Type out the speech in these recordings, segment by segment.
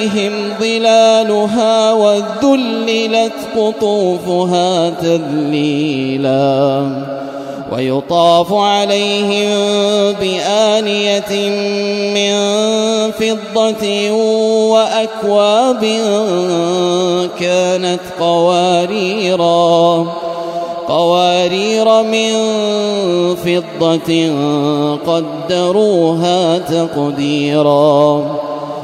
عليهم ظلالها وذللت قطوفها تذليلا ويطاف عليهم بآنية من فضة وأكواب كانت قواريرا قوارير من فضة قدروها تقديرا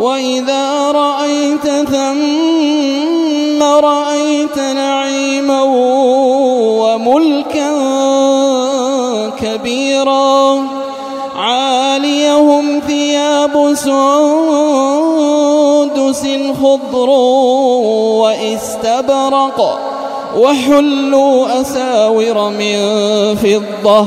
وإذا رأيت ثم رأيت نعيما وملكا كبيرا عاليهم ثياب سندس خضر واستبرق وحلوا أساور من فضة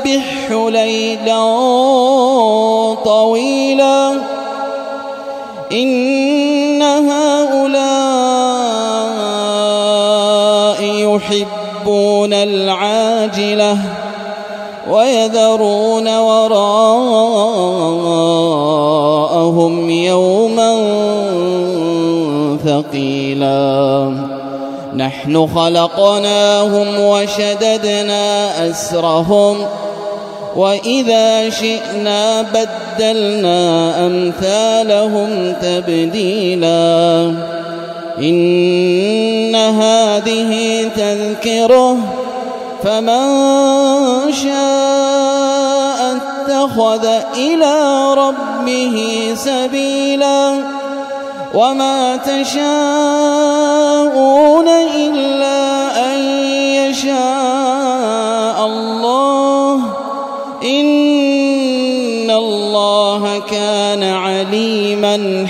وسبحه ليلا طويلا. إن هؤلاء يحبون العاجلة ويذرون وراءهم يوما ثقيلا. نحن خلقناهم وشددنا أسرهم وإذا شئنا بدلنا أمثالهم تبديلا إن هذه تذكره فمن شاء اتخذ إلى ربه سبيلا وما تشاءون إلا أن يشاء